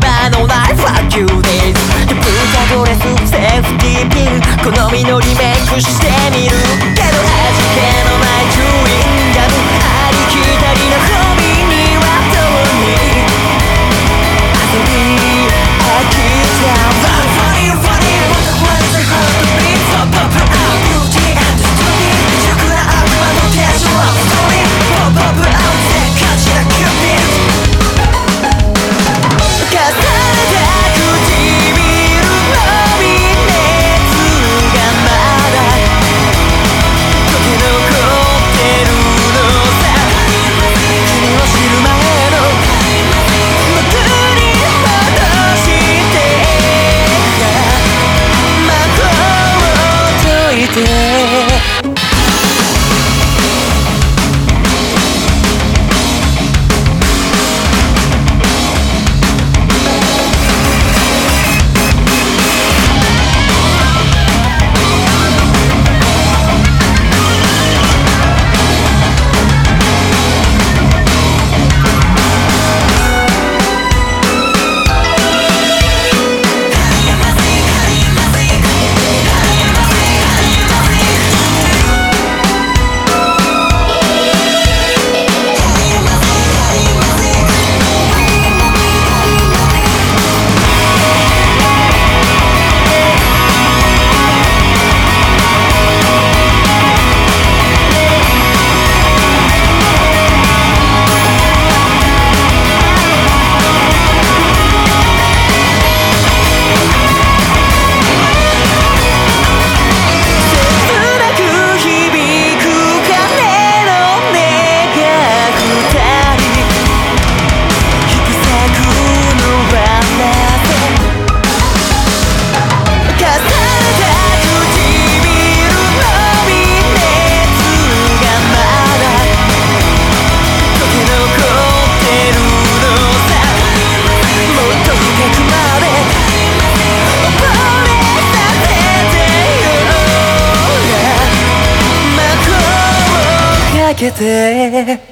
裁のない Fuck セーフティーピル好みのリメイクしてみる。Yeah. けて。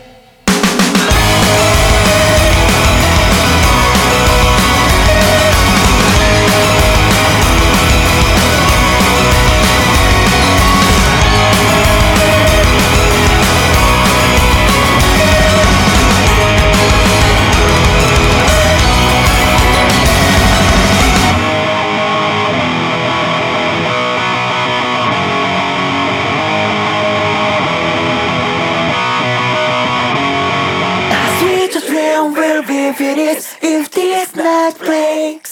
if it is, if this night breaks.